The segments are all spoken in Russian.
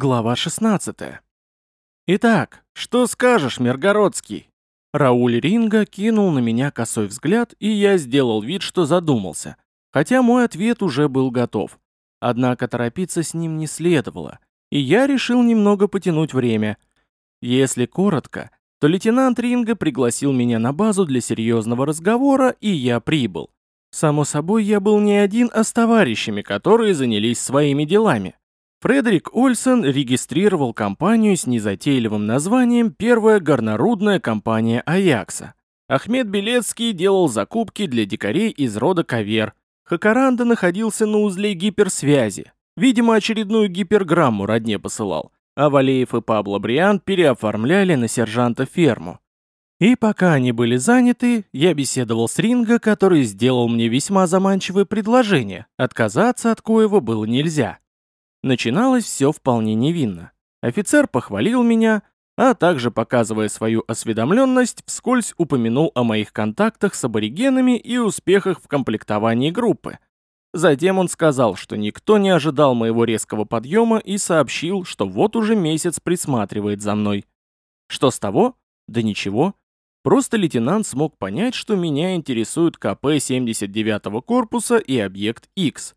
Глава 16. Итак, что скажешь, Миргородский? Рауль Ринга кинул на меня косой взгляд, и я сделал вид, что задумался, хотя мой ответ уже был готов. Однако торопиться с ним не следовало, и я решил немного потянуть время. Если коротко, то лейтенант Ринга пригласил меня на базу для серьезного разговора, и я прибыл. Само собой, я был не один, а с товарищами, которые занялись своими делами. Фредерик Ольсен регистрировал компанию с незатейливым названием «Первая горнорудная компания Аякса». Ахмед Белецкий делал закупки для дикарей из рода Кавер. Хакаранда находился на узле гиперсвязи. Видимо, очередную гиперграмму родне посылал. А Валеев и Пабло Бриан переоформляли на сержанта ферму. И пока они были заняты, я беседовал с Ринго, который сделал мне весьма заманчивое предложение, отказаться от коего было нельзя. Начиналось все вполне невинно. Офицер похвалил меня, а также, показывая свою осведомленность, вскользь упомянул о моих контактах с аборигенами и успехах в комплектовании группы. Затем он сказал, что никто не ожидал моего резкого подъема и сообщил, что вот уже месяц присматривает за мной. Что с того? Да ничего. Просто лейтенант смог понять, что меня интересует КП 79-го корпуса и объект X.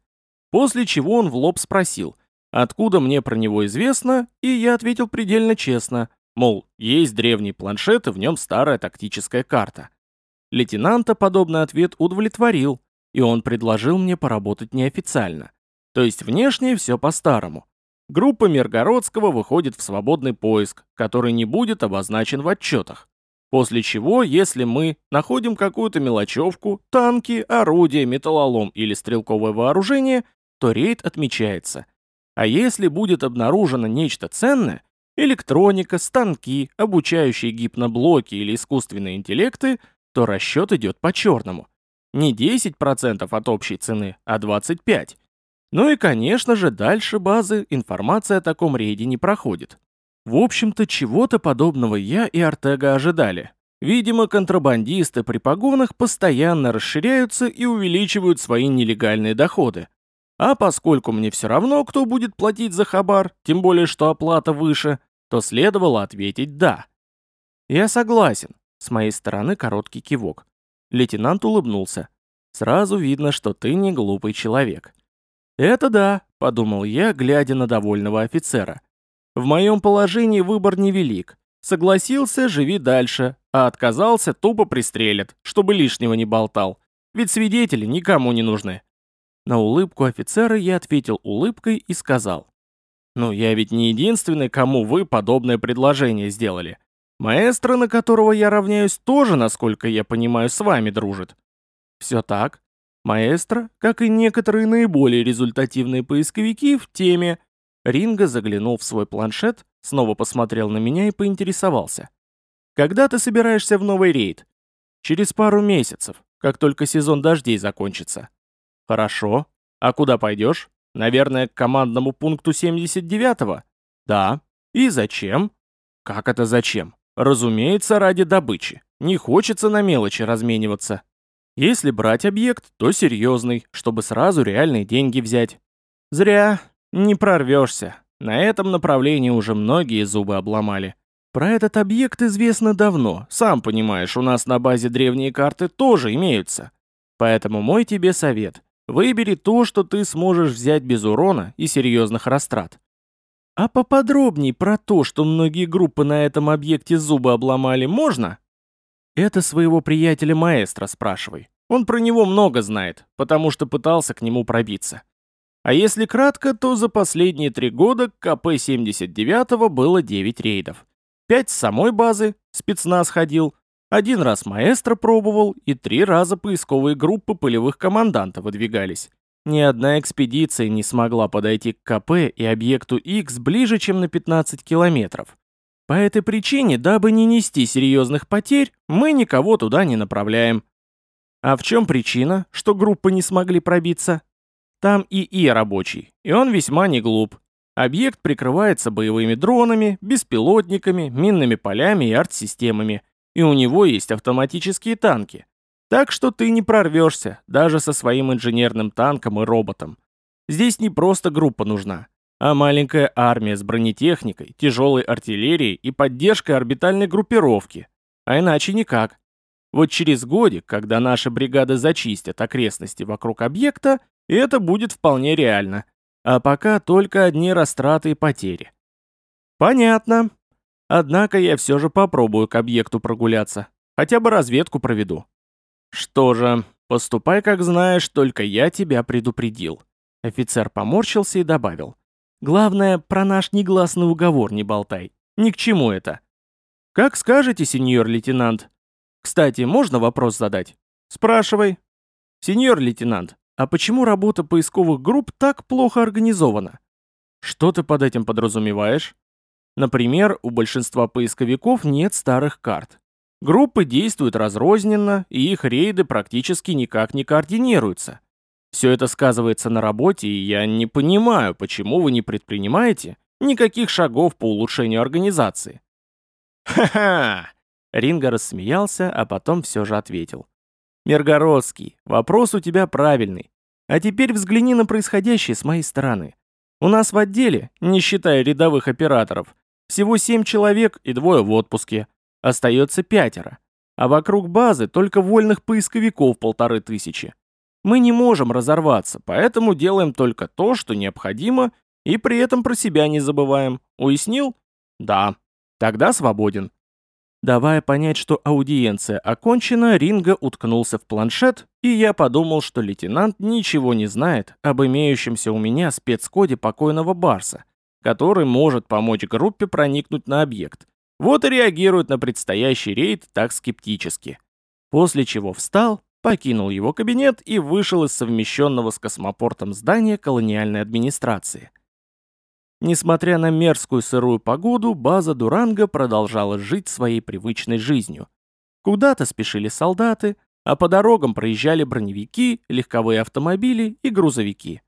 После чего он в лоб спросил, Откуда мне про него известно, и я ответил предельно честно, мол, есть древний планшет и в нем старая тактическая карта. Лейтенанта подобный ответ удовлетворил, и он предложил мне поработать неофициально. То есть внешне все по-старому. Группа Миргородского выходит в свободный поиск, который не будет обозначен в отчетах. После чего, если мы находим какую-то мелочевку, танки, орудия, металлолом или стрелковое вооружение, то рейд отмечается, а если будет обнаружено нечто ценное, электроника, станки, обучающие гипноблоки или искусственные интеллекты, то расчет идет по-черному. Не 10% от общей цены, а 25%. Ну и, конечно же, дальше базы информация о таком рейде не проходит. В общем-то, чего-то подобного я и Артега ожидали. Видимо, контрабандисты при погонах постоянно расширяются и увеличивают свои нелегальные доходы, а поскольку мне все равно, кто будет платить за хабар, тем более что оплата выше, то следовало ответить «да». «Я согласен», — с моей стороны короткий кивок. Лейтенант улыбнулся. «Сразу видно, что ты не глупый человек». «Это да», — подумал я, глядя на довольного офицера. «В моем положении выбор невелик. Согласился — живи дальше, а отказался — тупо пристрелят, чтобы лишнего не болтал. Ведь свидетели никому не нужны». На улыбку офицера я ответил улыбкой и сказал. «Ну, я ведь не единственный, кому вы подобное предложение сделали. Маэстро, на которого я равняюсь, тоже, насколько я понимаю, с вами дружит». «Все так. Маэстро, как и некоторые наиболее результативные поисковики, в теме...» Ринго заглянул в свой планшет, снова посмотрел на меня и поинтересовался. «Когда ты собираешься в новый рейд?» «Через пару месяцев, как только сезон дождей закончится». Хорошо. А куда пойдешь? Наверное, к командному пункту 79-го? Да. И зачем? Как это зачем? Разумеется, ради добычи. Не хочется на мелочи размениваться. Если брать объект, то серьезный, чтобы сразу реальные деньги взять. Зря. Не прорвешься. На этом направлении уже многие зубы обломали. Про этот объект известно давно. Сам понимаешь, у нас на базе древние карты тоже имеются. Поэтому мой тебе совет. Выбери то, что ты сможешь взять без урона и серьезных растрат. А поподробней про то, что многие группы на этом объекте зубы обломали, можно? Это своего приятеля маэстро спрашивай. Он про него много знает, потому что пытался к нему пробиться. А если кратко, то за последние три года к КП-79 было 9 рейдов. 5 с самой базы, спецназ ходил, один раз маэстро пробовал, и три раза поисковые группы полевых командантов выдвигались. Ни одна экспедиция не смогла подойти к КП и объекту X ближе, чем на 15 километров. По этой причине, дабы не нести серьезных потерь, мы никого туда не направляем. А в чем причина, что группы не смогли пробиться? Там ИИ рабочий, и он весьма не глуп. Объект прикрывается боевыми дронами, беспилотниками, минными полями и арт-системами – и у него есть автоматические танки. Так что ты не прорвешься, даже со своим инженерным танком и роботом. Здесь не просто группа нужна. а маленькая армия с бронетехникой, тяжелой артиллерией и поддержкой орбитальной группировки. А иначе никак. Вот через годик, когда наши бригады зачистят окрестности вокруг объекта, это будет вполне реально. А пока только одни растраты и потери. Понятно. Однако я все же попробую к объекту прогуляться. Хотя бы разведку проведу. Что же, поступай как знаешь, только я тебя предупредил. Офицер поморщился и добавил. Главное, про наш негласный уговор не болтай. Ни к чему это. Как скажете, сеньор лейтенант. Кстати, можно вопрос задать? Спрашивай. Сеньор лейтенант, а почему работа поисковых групп так плохо организована? Что ты под этим подразумеваешь? Например, у большинства поисковиков нет старых карт. Группы действуют разрозненно, и их рейды практически никак не координируются. Все это сказывается на работе, и я не понимаю, почему вы не предпринимаете никаких шагов по улучшению организации. «Ха-ха!» Ринга рассмеялся, а потом все же ответил. «Миргородский, вопрос у тебя правильный. А теперь взгляни на происходящее с моей стороны. У нас в отделе, не считая рядовых операторов, всего семь человек и двое в отпуске. Остается пятеро. А вокруг базы только вольных поисковиков полторы тысячи. Мы не можем разорваться, поэтому делаем только то, что необходимо, и при этом про себя не забываем. Уяснил? Да. Тогда свободен. Давая понять, что аудиенция окончена, Ринга уткнулся в планшет, и я подумал, что лейтенант ничего не знает об имеющемся у меня спецкоде покойного Барса, который может помочь группе проникнуть на объект. Вот и реагирует на предстоящий рейд так скептически. После чего встал, покинул его кабинет и вышел из совмещенного с космопортом здания колониальной администрации. Несмотря на мерзкую сырую погоду, база Дуранга продолжала жить своей привычной жизнью. Куда-то спешили солдаты, а по дорогам проезжали броневики, легковые автомобили и грузовики.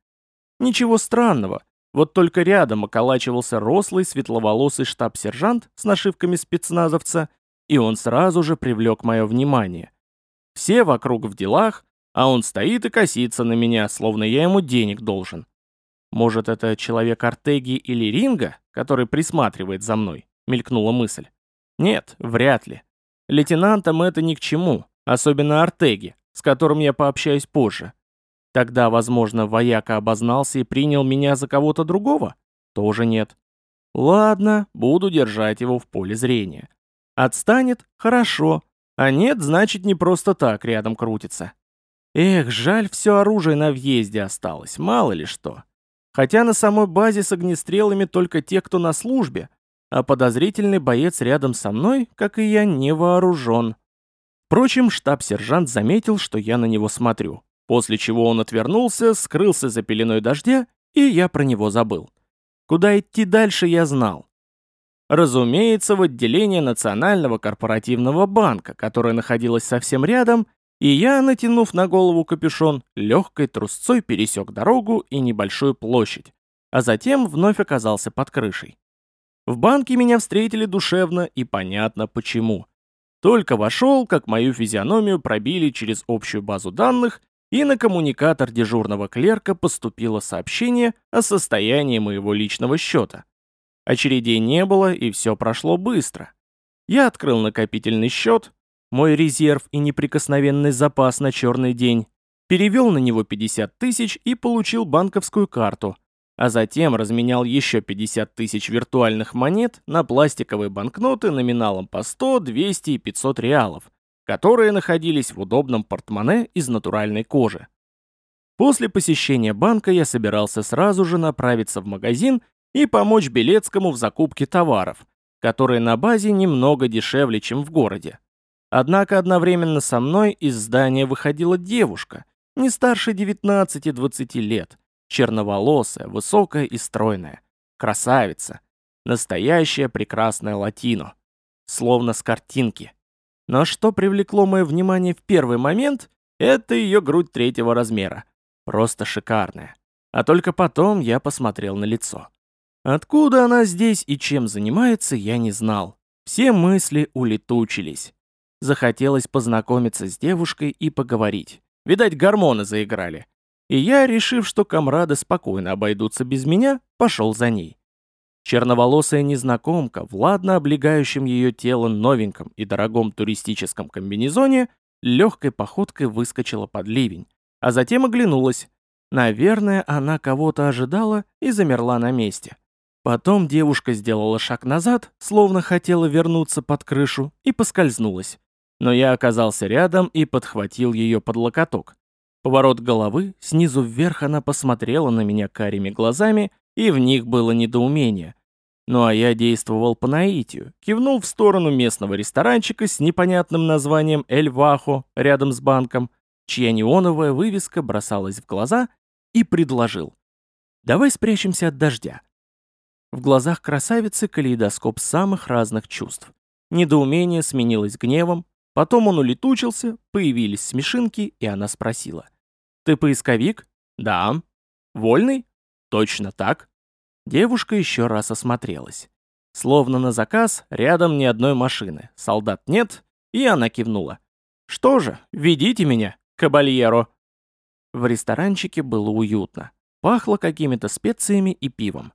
Ничего странного, вот только рядом околачивался рослый светловолосый штаб-сержант с нашивками спецназовца, и он сразу же привлек мое внимание. Все вокруг в делах, а он стоит и косится на меня, словно я ему денег должен. Может, это человек Артеги или Ринга, который присматривает за мной? Мелькнула мысль. Нет, вряд ли. Лейтенантам это ни к чему, особенно Артеги, с которым я пообщаюсь позже. Тогда, возможно, вояка обознался и принял меня за кого-то другого? Тоже нет. Ладно, буду держать его в поле зрения. Отстанет? Хорошо. А нет, значит, не просто так рядом крутится. Эх, жаль, все оружие на въезде осталось, мало ли что. Хотя на самой базе с огнестрелами только те, кто на службе, а подозрительный боец рядом со мной, как и я, не вооружен. Впрочем, штаб-сержант заметил, что я на него смотрю, после чего он отвернулся, скрылся за пеленой дождя, и я про него забыл. Куда идти дальше, я знал. Разумеется, в отделение Национального корпоративного банка, которое находилось совсем рядом и я, натянув на голову капюшон, легкой трусцой пересек дорогу и небольшую площадь, а затем вновь оказался под крышей. В банке меня встретили душевно и понятно почему. Только вошел, как мою физиономию пробили через общую базу данных, и на коммуникатор дежурного клерка поступило сообщение о состоянии моего личного счета. Очередей не было, и все прошло быстро. Я открыл накопительный счет, мой резерв и неприкосновенный запас на черный день, перевел на него 50 тысяч и получил банковскую карту, а затем разменял еще 50 тысяч виртуальных монет на пластиковые банкноты номиналом по 100, 200 и 500 реалов, которые находились в удобном портмоне из натуральной кожи. После посещения банка я собирался сразу же направиться в магазин и помочь Белецкому в закупке товаров, которые на базе немного дешевле, чем в городе. Однако одновременно со мной из здания выходила девушка, не старше 19-20 лет, черноволосая, высокая и стройная, красавица, настоящая прекрасная латино, словно с картинки. Но что привлекло мое внимание в первый момент, это ее грудь третьего размера, просто шикарная. А только потом я посмотрел на лицо. Откуда она здесь и чем занимается, я не знал. Все мысли улетучились. Захотелось познакомиться с девушкой и поговорить. Видать, гормоны заиграли. и я, решив, что комрады спокойно обойдутся без меня, пошел за ней. Черноволосая незнакомка в ладно облегающем ее тело новеньком и дорогом туристическом комбинезоне легкой походкой выскочила под ливень, а затем оглянулась. Наверное, она кого-то ожидала и замерла на месте. Потом девушка сделала шаг назад, словно хотела вернуться под крышу, и поскользнулась. Но я оказался рядом и подхватил ее под локоток. Поворот головы, снизу вверх она посмотрела на меня карими глазами и в них было недоумение. Ну а я действовал по наитию, кивнул в сторону местного ресторанчика с непонятным названием «Эль Вахо» рядом с банком, чья неоновая вывеска бросалась в глаза, и предложил. «Давай спрячемся от дождя». В глазах красавицы калейдоскоп самых разных чувств. Недоумение сменилось гневом, потом он улетучился, появились смешинки, и она спросила. «Ты поисковик?» «Да». «Вольный?» Точно так. Девушка еще раз осмотрелась. Словно на заказ, рядом ни одной машины, солдат нет, и она кивнула. «Что же, ведите меня, кабальеро!» В ресторанчике было уютно. Пахло какими-то специями и пивом.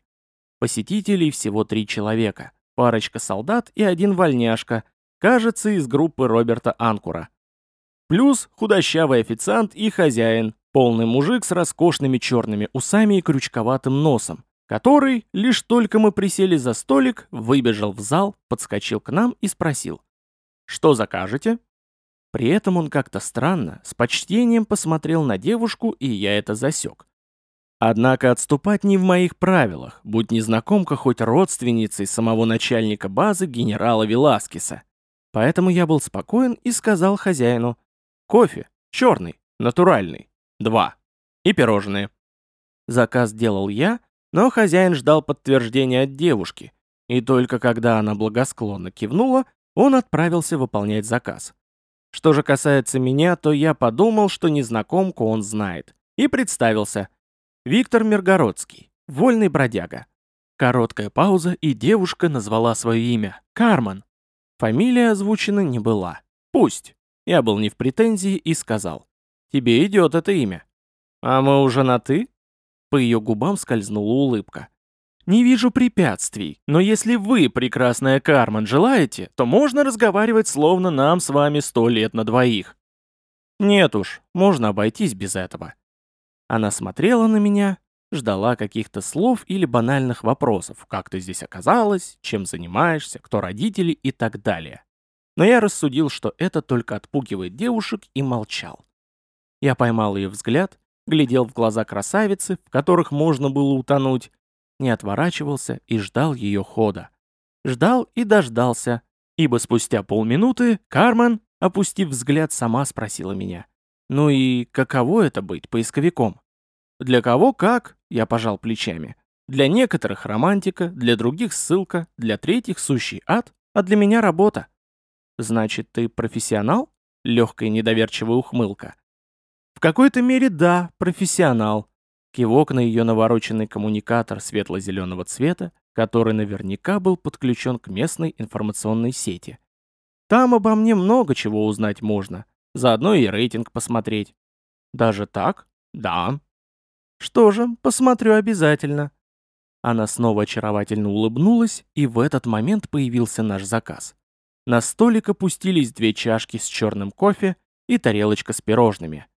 Посетителей всего три человека. Парочка солдат и один вольняшка, кажется, из группы Роберта Анкура. Плюс худощавый официант и хозяин, Полный мужик с роскошными черными усами и крючковатым носом, который, лишь только мы присели за столик, выбежал в зал, подскочил к нам и спросил. «Что закажете?» При этом он как-то странно, с почтением посмотрел на девушку, и я это засек. Однако отступать не в моих правилах, будь незнакомка хоть родственницей самого начальника базы генерала Веласкеса. Поэтому я был спокоен и сказал хозяину «Кофе, черный, натуральный». Два. И пирожные. Заказ делал я, но хозяин ждал подтверждения от девушки, и только когда она благосклонно кивнула, он отправился выполнять заказ. Что же касается меня, то я подумал, что незнакомку он знает, и представился. Виктор Миргородский, вольный бродяга. Короткая пауза, и девушка назвала свое имя – Карман. Фамилия озвучена не была. Пусть. Я был не в претензии и сказал. Тебе идет это имя. А мы уже на «ты»?» По ее губам скользнула улыбка. «Не вижу препятствий, но если вы, прекрасная Кармен, желаете, то можно разговаривать словно нам с вами сто лет на двоих». «Нет уж, можно обойтись без этого». Она смотрела на меня, ждала каких-то слов или банальных вопросов, как ты здесь оказалась, чем занимаешься, кто родители и так далее. Но я рассудил, что это только отпугивает девушек и молчал. Я поймал ее взгляд, глядел в глаза красавицы, в которых можно было утонуть, не отворачивался и ждал ее хода. Ждал и дождался, ибо спустя полминуты Кармен, опустив взгляд, сама спросила меня. «Ну и каково это быть поисковиком?» «Для кого как?» — я пожал плечами. «Для некоторых романтика, для других ссылка, для третьих сущий ад, а для меня работа». «Значит, ты профессионал?» — легкая недоверчивая ухмылка. В какой-то мере да, профессионал. Кивок на ее навороченный коммуникатор светло-зеленого цвета, который наверняка был подключен к местной информационной сети. Там обо мне много чего узнать можно. Заодно и рейтинг посмотреть. Даже так? Да. Что же, посмотрю обязательно. Она снова очаровательно улыбнулась, и в этот момент появился наш заказ. На столик опустились две чашки с черным кофе и тарелочка с пирожными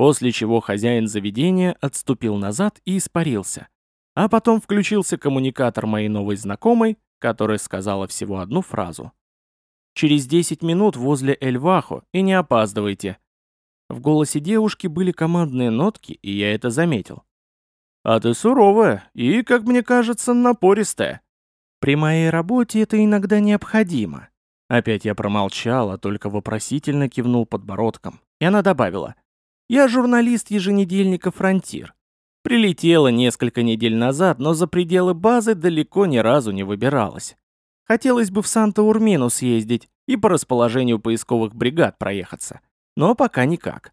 после чего хозяин заведения отступил назад и испарился. А потом включился коммуникатор моей новой знакомой, которая сказала всего одну фразу. «Через 10 минут возле Эльвахо, и не опаздывайте». В голосе девушки были командные нотки, и я это заметил. «А ты суровая и, как мне кажется, напористая. При моей работе это иногда необходимо». Опять я промолчал, а только вопросительно кивнул подбородком. И она добавила. Я журналист еженедельника «Фронтир». Прилетела несколько недель назад, но за пределы базы далеко ни разу не выбиралась. Хотелось бы в Санта-Урмину съездить и по расположению поисковых бригад проехаться. Но пока никак.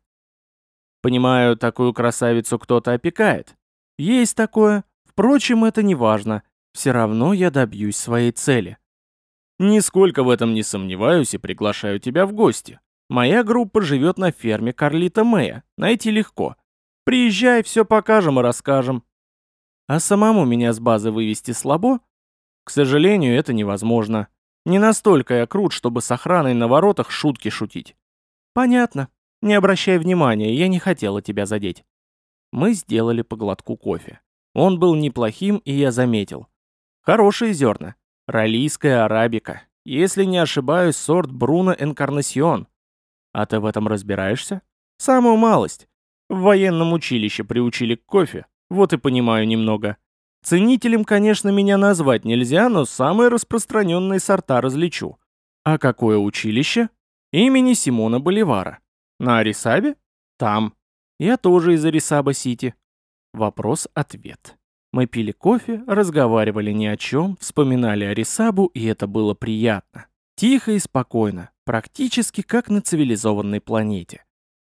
Понимаю, такую красавицу кто-то опекает. Есть такое. Впрочем, это не важно. Все равно я добьюсь своей цели. Нисколько в этом не сомневаюсь и приглашаю тебя в гости. Моя группа живет на ферме Карлита Мэя, найти легко. Приезжай, все покажем и расскажем. А самому меня с базы вывести слабо? К сожалению, это невозможно. Не настолько я крут, чтобы с охраной на воротах шутки шутить. Понятно. Не обращай внимания, я не хотела тебя задеть. Мы сделали по глотку кофе. Он был неплохим, и я заметил. Хорошие зерна. Ролийская арабика. Если не ошибаюсь, сорт Бруно Энкарнасьон. А ты в этом разбираешься? Самую малость. В военном училище приучили к кофе. Вот и понимаю немного. Ценителем, конечно, меня назвать нельзя, но самые распространенные сорта различу. А какое училище? Имени Симона Боливара. На Арисабе? Там. Я тоже из Арисаба-Сити. Вопрос-ответ. Мы пили кофе, разговаривали ни о чем, вспоминали Арисабу, и это было приятно. Тихо и спокойно, практически как на цивилизованной планете.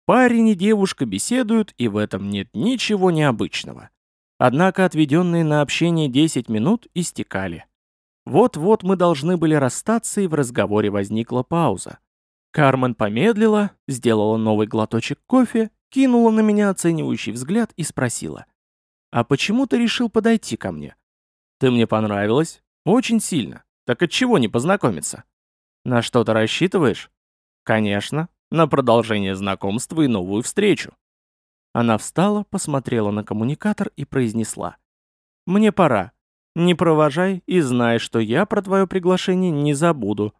Парень и девушка беседуют, и в этом нет ничего необычного. Однако отведенные на общение 10 минут истекали. Вот-вот мы должны были расстаться, и в разговоре возникла пауза. Кармен помедлила, сделала новый глоточек кофе, кинула на меня оценивающий взгляд и спросила. А почему ты решил подойти ко мне? Ты мне понравилась? Очень сильно. Так от чего не познакомиться? На что-то рассчитываешь? Конечно, на продолжение знакомства и новую встречу. Она встала, посмотрела на коммуникатор и произнесла. «Мне пора. Не провожай и знай, что я про твое приглашение не забуду».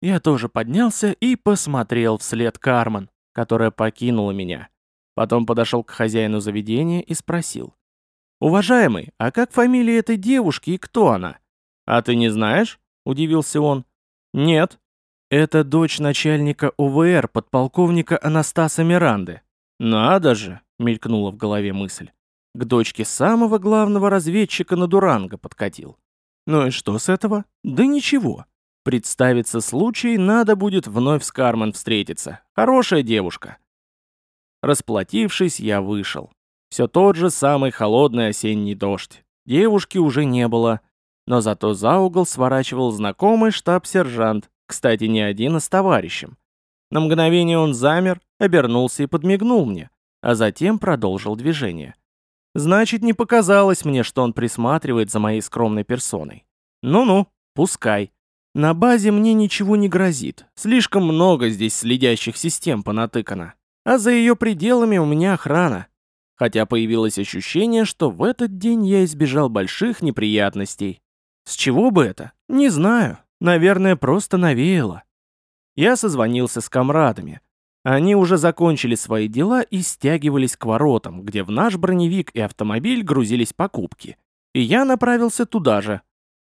Я тоже поднялся и посмотрел вслед Кармен, которая покинула меня. Потом подошел к хозяину заведения и спросил. «Уважаемый, а как фамилия этой девушки и кто она?» «А ты не знаешь?» – удивился он. «Нет». «Это дочь начальника УВР, подполковника Анастаса Миранды». «Надо же!» – мелькнула в голове мысль. К дочке самого главного разведчика на Дуранго подкатил. Ну и что с этого? Да ничего. Представится случай, надо будет вновь с Кармен встретиться. Хорошая девушка. Расплатившись, я вышел. Все тот же самый холодный осенний дождь. Девушки уже не было. Но зато за угол сворачивал знакомый штаб-сержант, кстати, не один, а с товарищем. На мгновение он замер, обернулся и подмигнул мне, а затем продолжил движение. Значит, не показалось мне, что он присматривает за моей скромной персоной. Ну-ну, пускай. На базе мне ничего не грозит. Слишком много здесь следящих систем понатыкано. А за ее пределами у меня охрана хотя появилось ощущение, что в этот день я избежал больших неприятностей. С чего бы это? Не знаю. Наверное, просто навеяло. Я созвонился с комрадами. Они уже закончили свои дела и стягивались к воротам, где в наш броневик и автомобиль грузились покупки. И я направился туда же.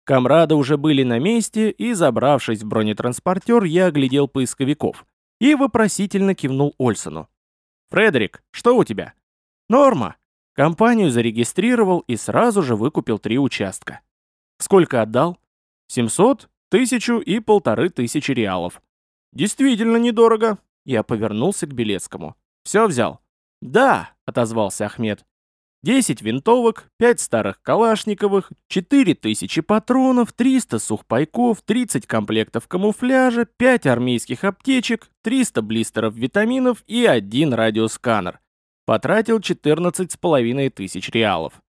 Комрады уже были на месте, и, забравшись в бронетранспортер, я оглядел поисковиков и вопросительно кивнул Ольсону. «Фредерик, что у тебя?» Норма. Компанию зарегистрировал и сразу же выкупил три участка. Сколько отдал? 700, тысячу и полторы тысячи реалов. Действительно недорого. Я повернулся к Белецкому. Все взял? Да, отозвался Ахмед. 10 винтовок, 5 старых калашниковых, 4000 патронов, 300 сухпайков, 30 комплектов камуфляжа, 5 армейских аптечек, 300 блистеров витаминов и один радиосканер. Потратил 14 с половиной тысяч реалов.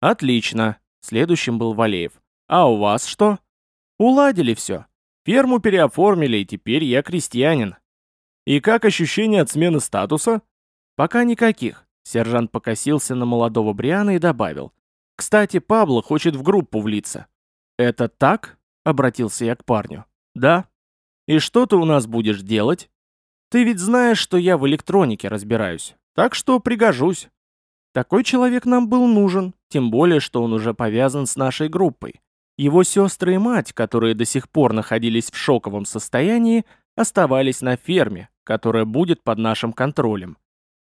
Отлично. Следующим был Валеев. А у вас что? Уладили все. Ферму переоформили, и теперь я крестьянин. И как ощущение от смены статуса? Пока никаких. Сержант покосился на молодого Бриана и добавил. Кстати, Пабло хочет в группу влиться. Это так? Обратился я к парню. Да. И что ты у нас будешь делать? Ты ведь знаешь, что я в электронике разбираюсь. Так что пригожусь. Такой человек нам был нужен, тем более, что он уже повязан с нашей группой. Его сестры и мать, которые до сих пор находились в шоковом состоянии, оставались на ферме, которая будет под нашим контролем.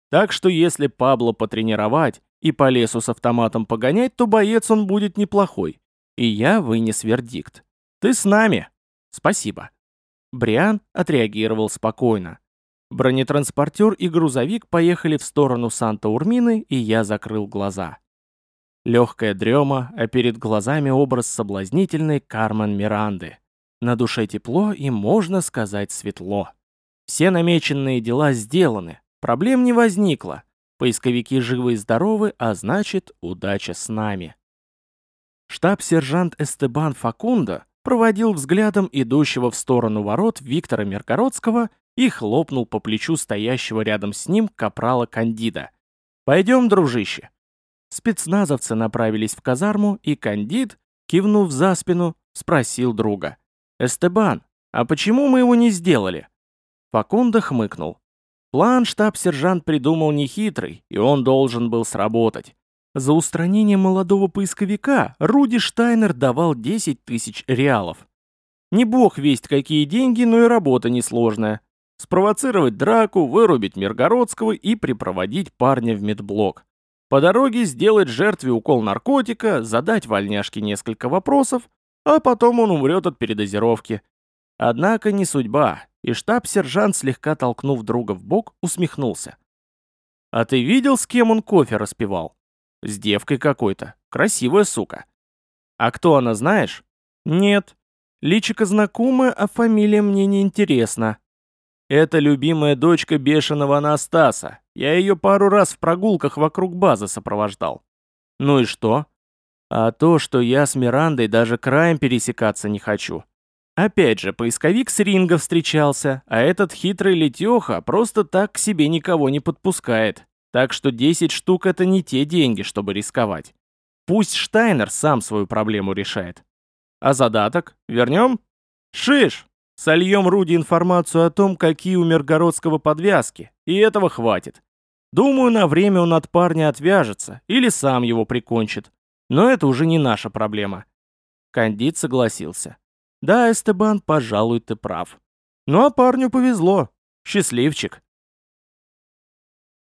Так что если Пабло потренировать и по лесу с автоматом погонять, то боец он будет неплохой. И я вынес вердикт. Ты с нами. Спасибо. Бриан отреагировал спокойно. Бронетранспортер и грузовик поехали в сторону Санта-Урмины, и я закрыл глаза. Легкая дрема, а перед глазами образ соблазнительной Кармен Миранды. На душе тепло и, можно сказать, светло. Все намеченные дела сделаны, проблем не возникло. Поисковики живы и здоровы, а значит, удача с нами. Штаб-сержант Эстебан Факунда проводил взглядом идущего в сторону ворот Виктора Меркородского и хлопнул по плечу стоящего рядом с ним капрала Кандида. «Пойдем, дружище». Спецназовцы направились в казарму, и Кандид, кивнув за спину, спросил друга. «Эстебан, а почему мы его не сделали?» Факунда хмыкнул. План штаб-сержант придумал нехитрый, и он должен был сработать. За устранение молодого поисковика Руди Штайнер давал 10 тысяч реалов. Не бог весть какие деньги, но и работа несложная. Спровоцировать драку, вырубить Миргородского и припроводить парня в медблок. По дороге сделать жертве укол наркотика, задать вольняшке несколько вопросов, а потом он умрет от передозировки. Однако не судьба, и штаб-сержант, слегка толкнув друга в бок, усмехнулся. «А ты видел, с кем он кофе распивал?» «С девкой какой-то. Красивая сука». «А кто она, знаешь?» «Нет. Личико знакомая, а фамилия мне не интересна». «Это любимая дочка бешеного Анастаса. Я ее пару раз в прогулках вокруг базы сопровождал». «Ну и что?» «А то, что я с Мирандой даже краем пересекаться не хочу. Опять же, поисковик с ринга встречался, а этот хитрый летеха просто так к себе никого не подпускает. Так что 10 штук это не те деньги, чтобы рисковать. Пусть Штайнер сам свою проблему решает. А задаток? Вернем? Шиш! Сольем Руди информацию о том, какие у Миргородского подвязки, и этого хватит. Думаю, на время он от парня отвяжется, или сам его прикончит. Но это уже не наша проблема. Кандид согласился. Да, Эстебан, пожалуй, ты прав. Ну а парню повезло. Счастливчик.